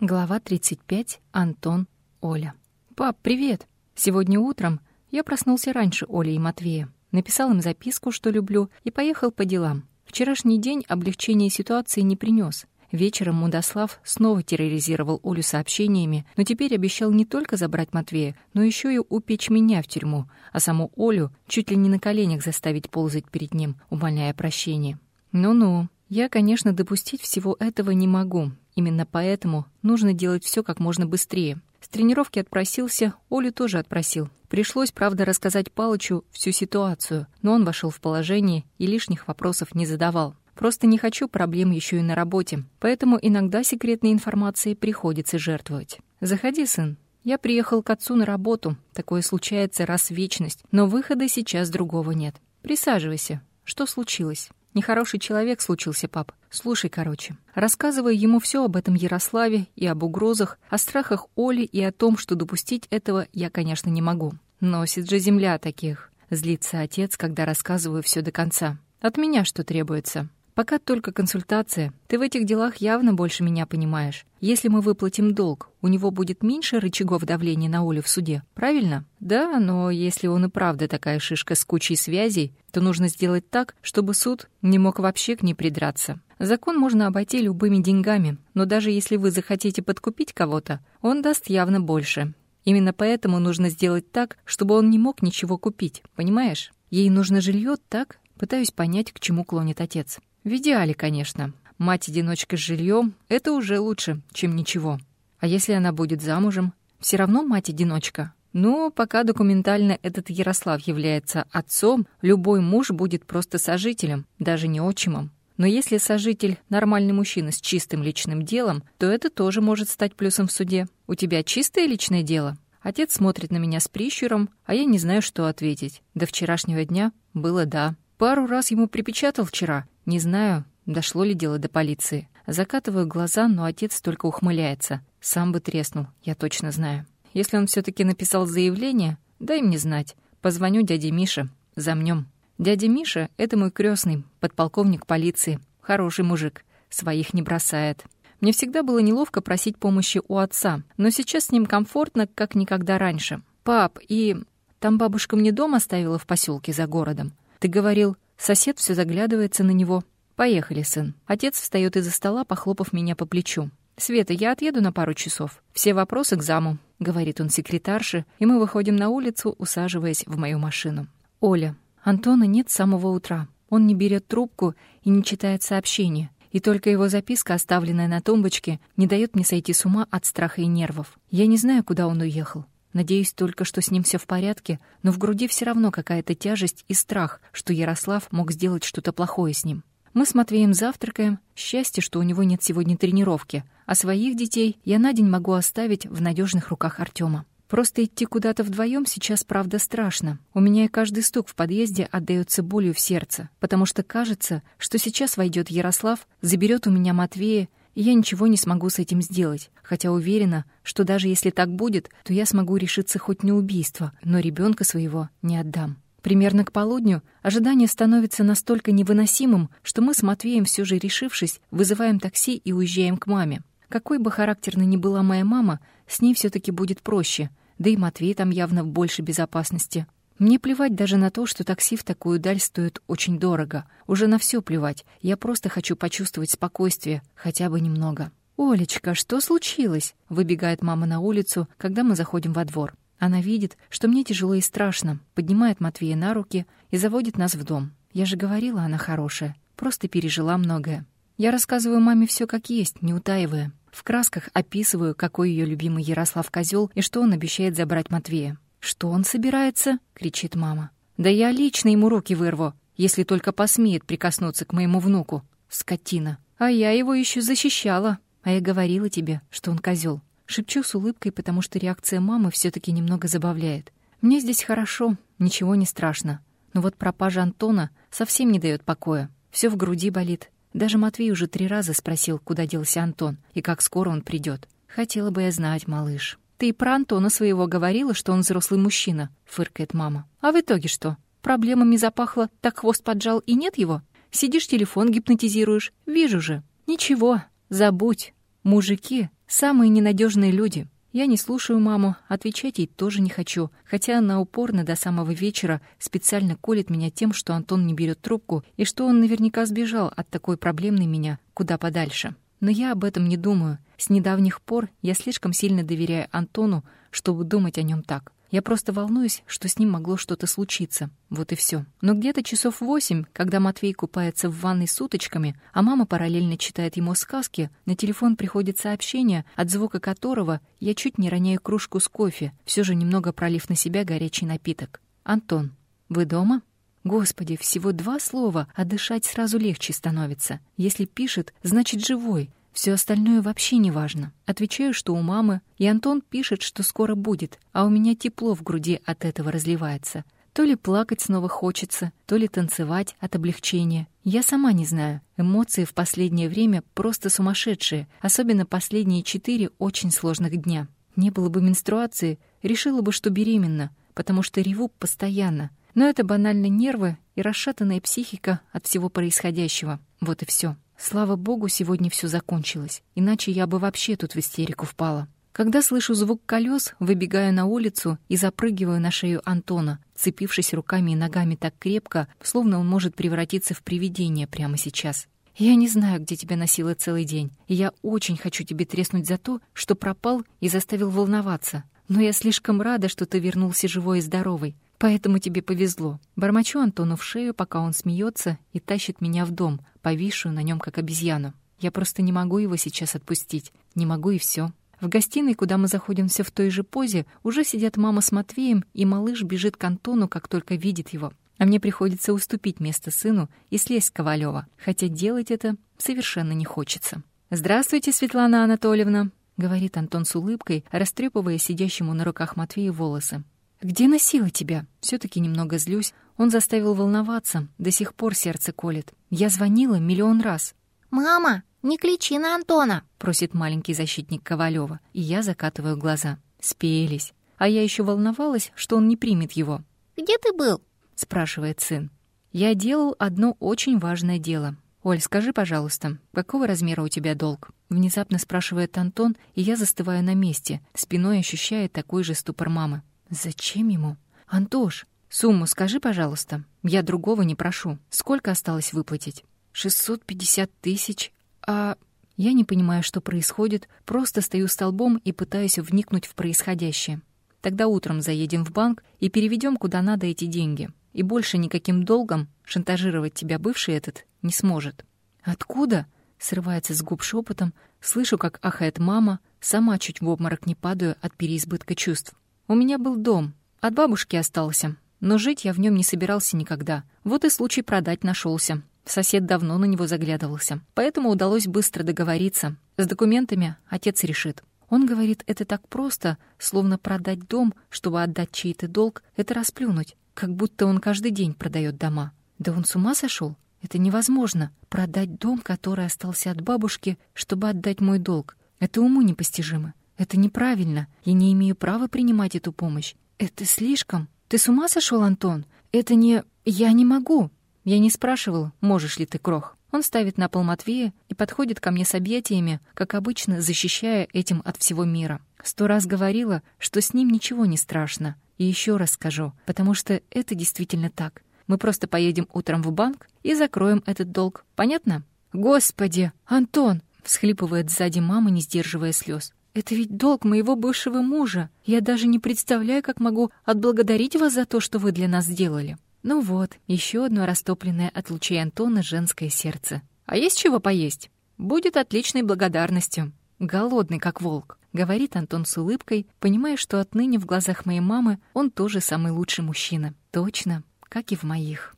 Глава 35. Антон. Оля. «Пап, привет!» Сегодня утром я проснулся раньше Оли и Матвея, написал им записку, что люблю, и поехал по делам. Вчерашний день облегчения ситуации не принес. Вечером Мудослав снова терроризировал Олю сообщениями, но теперь обещал не только забрать Матвея, но еще и упечь меня в тюрьму, а саму Олю чуть ли не на коленях заставить ползать перед ним, умоляя прощения. Ну-ну, я, конечно, допустить всего этого не могу, Именно поэтому нужно делать все как можно быстрее. С тренировки отпросился, Олю тоже отпросил. Пришлось, правда, рассказать Палычу всю ситуацию, но он вошел в положение и лишних вопросов не задавал. Просто не хочу проблем еще и на работе, поэтому иногда секретной информацией приходится жертвовать. «Заходи, сын. Я приехал к отцу на работу. Такое случается раз в вечность, но выхода сейчас другого нет. Присаживайся. Что случилось?» Нехороший человек случился, пап. Слушай, короче. Рассказываю ему все об этом Ярославе и об угрозах, о страхах Оли и о том, что допустить этого я, конечно, не могу. Носит же земля таких. Злится отец, когда рассказываю все до конца. От меня что требуется? Пока только консультация. Ты в этих делах явно больше меня понимаешь. Если мы выплатим долг, у него будет меньше рычагов давления на Олю в суде, правильно? Да, но если он и правда такая шишка с кучей связей, то нужно сделать так, чтобы суд не мог вообще к ней придраться. Закон можно обойти любыми деньгами, но даже если вы захотите подкупить кого-то, он даст явно больше. Именно поэтому нужно сделать так, чтобы он не мог ничего купить, понимаешь? Ей нужно жилье, так? Пытаюсь понять, к чему клонит отец. В идеале, конечно. Мать-одиночка с жильем — это уже лучше, чем ничего. А если она будет замужем? Все равно мать-одиночка. Но пока документально этот Ярослав является отцом, любой муж будет просто сожителем, даже не отчимом. Но если сожитель — нормальный мужчина с чистым личным делом, то это тоже может стать плюсом в суде. У тебя чистое личное дело? Отец смотрит на меня с прищуром, а я не знаю, что ответить. До вчерашнего дня было «да». Пару раз ему припечатал вчера, не знаю, дошло ли дело до полиции. Закатываю глаза, но отец только ухмыляется. Сам бы треснул, я точно знаю. Если он все таки написал заявление, дай мне знать. Позвоню дяде Мише, замнем. Дядя Миша — это мой крестный, подполковник полиции. Хороший мужик, своих не бросает. Мне всегда было неловко просить помощи у отца, но сейчас с ним комфортно, как никогда раньше. «Пап, и... Там бабушка мне дом оставила в поселке за городом. Ты говорил, Сосед все заглядывается на него. «Поехали, сын». Отец встает из-за стола, похлопав меня по плечу. «Света, я отъеду на пару часов. Все вопросы к заму», — говорит он секретарше, и мы выходим на улицу, усаживаясь в мою машину. «Оля, Антона нет с самого утра. Он не берет трубку и не читает сообщения. И только его записка, оставленная на тумбочке, не дает мне сойти с ума от страха и нервов. Я не знаю, куда он уехал. Надеюсь только, что с ним все в порядке, но в груди все равно какая-то тяжесть и страх, что Ярослав мог сделать что-то плохое с ним. Мы с Матвеем завтракаем. Счастье, что у него нет сегодня тренировки. А своих детей я на день могу оставить в надежных руках Артема. Просто идти куда-то вдвоем сейчас, правда, страшно. У меня и каждый стук в подъезде отдаётся болью в сердце, потому что кажется, что сейчас войдет Ярослав, заберет у меня Матвея и я ничего не смогу с этим сделать, хотя уверена, что даже если так будет, то я смогу решиться хоть на убийство, но ребенка своего не отдам. Примерно к полудню ожидание становится настолько невыносимым, что мы с Матвеем все же решившись, вызываем такси и уезжаем к маме. Какой бы характерной ни была моя мама, с ней все таки будет проще, да и Матвей там явно в большей безопасности. Мне плевать даже на то, что такси в такую даль стоит очень дорого. Уже на все плевать. Я просто хочу почувствовать спокойствие, хотя бы немного. «Олечка, что случилось?» — выбегает мама на улицу, когда мы заходим во двор. Она видит, что мне тяжело и страшно, поднимает Матвея на руки и заводит нас в дом. Я же говорила, она хорошая, просто пережила многое. Я рассказываю маме все как есть, не утаивая. В красках описываю, какой ее любимый Ярослав козел и что он обещает забрать Матвея. «Что он собирается?» — кричит мама. «Да я лично ему руки вырву, если только посмеет прикоснуться к моему внуку. Скотина. А я его еще защищала. А я говорила тебе, что он козел. Шепчу с улыбкой, потому что реакция мамы все таки немного забавляет. Мне здесь хорошо, ничего не страшно. Но вот пропажа Антона совсем не дает покоя. Все в груди болит. Даже Матвей уже три раза спросил, куда делся Антон и как скоро он придет. Хотела бы я знать, малыш. «Ты и про Антона своего говорила, что он взрослый мужчина», — фыркает мама. «А в итоге что? Проблемами запахло, так хвост поджал и нет его? Сидишь, телефон гипнотизируешь. Вижу же. Ничего, забудь. Мужики — самые ненадежные люди. Я не слушаю маму, отвечать ей тоже не хочу, хотя она упорно до самого вечера специально колет меня тем, что Антон не берет трубку и что он наверняка сбежал от такой проблемной меня куда подальше. Но я об этом не думаю. С недавних пор я слишком сильно доверяю Антону, чтобы думать о нем так. Я просто волнуюсь, что с ним могло что-то случиться. Вот и все. Но где-то часов восемь, когда Матвей купается в ванной с уточками, а мама параллельно читает ему сказки, на телефон приходит сообщение, от звука которого я чуть не роняю кружку с кофе, все же немного пролив на себя горячий напиток. «Антон, вы дома?» Господи, всего два слова, а дышать сразу легче становится. Если пишет, значит живой. Все остальное вообще не важно. Отвечаю, что у мамы, и Антон пишет, что скоро будет, а у меня тепло в груди от этого разливается. То ли плакать снова хочется, то ли танцевать от облегчения. Я сама не знаю. Эмоции в последнее время просто сумасшедшие, особенно последние четыре очень сложных дня. Не было бы менструации, решила бы, что беременна, потому что реву постоянно. Но это банально нервы и расшатанная психика от всего происходящего. Вот и все. Слава богу, сегодня все закончилось, иначе я бы вообще тут в истерику впала. Когда слышу звук колес, выбегаю на улицу и запрыгиваю на шею Антона, цепившись руками и ногами так крепко, словно он может превратиться в привидение прямо сейчас. Я не знаю, где тебя носила целый день, и я очень хочу тебе треснуть за то, что пропал и заставил волноваться. Но я слишком рада, что ты вернулся живой и здоровый. Поэтому тебе повезло. Бормочу Антону в шею, пока он смеется и тащит меня в дом, повисшую на нем как обезьяну. Я просто не могу его сейчас отпустить. Не могу и все. В гостиной, куда мы заходим все в той же позе, уже сидят мама с Матвеем, и малыш бежит к Антону, как только видит его. А мне приходится уступить место сыну и слезть с Ковалева, хотя делать это совершенно не хочется. «Здравствуйте, Светлана Анатольевна», — говорит Антон с улыбкой, растрепывая сидящему на руках Матвея волосы. «Где носила тебя?» все таки немного злюсь. Он заставил волноваться, до сих пор сердце колет. Я звонила миллион раз. «Мама, не кричи на Антона!» — просит маленький защитник Ковалева, и я закатываю глаза. Спелись. А я еще волновалась, что он не примет его. «Где ты был?» — спрашивает сын. «Я делал одно очень важное дело. Оль, скажи, пожалуйста, какого размера у тебя долг?» Внезапно спрашивает Антон, и я застываю на месте, спиной ощущая такой же ступор мамы. Зачем ему? Антош, сумму скажи, пожалуйста. Я другого не прошу. Сколько осталось выплатить? 650 тысяч. А я не понимаю, что происходит, просто стою столбом и пытаюсь вникнуть в происходящее. Тогда утром заедем в банк и переведем куда надо эти деньги. И больше никаким долгом шантажировать тебя бывший этот не сможет. Откуда? Срывается с губ шепотом, слышу, как ахает мама, сама чуть в обморок не падаю от переизбытка чувств. У меня был дом, от бабушки остался, но жить я в нем не собирался никогда. Вот и случай продать нашелся. Сосед давно на него заглядывался, поэтому удалось быстро договориться. С документами отец решит. Он говорит, это так просто, словно продать дом, чтобы отдать чей-то долг, это расплюнуть, как будто он каждый день продает дома. Да он с ума сошел? Это невозможно. Продать дом, который остался от бабушки, чтобы отдать мой долг. Это уму непостижимо. Это неправильно. Я не имею права принимать эту помощь. Это слишком. Ты с ума сошел, Антон? Это не... Я не могу. Я не спрашивал, можешь ли ты, Крох. Он ставит на пол Матвея и подходит ко мне с объятиями, как обычно, защищая этим от всего мира. Сто раз говорила, что с ним ничего не страшно. И еще раз скажу, потому что это действительно так. Мы просто поедем утром в банк и закроем этот долг. Понятно? Господи, Антон! всхлипывает сзади мама, не сдерживая слез. Это ведь долг моего бывшего мужа. Я даже не представляю, как могу отблагодарить вас за то, что вы для нас сделали. Ну вот, еще одно растопленное от лучей Антона женское сердце. А есть чего поесть? Будет отличной благодарностью. Голодный, как волк, говорит Антон с улыбкой, понимая, что отныне в глазах моей мамы он тоже самый лучший мужчина. Точно, как и в моих.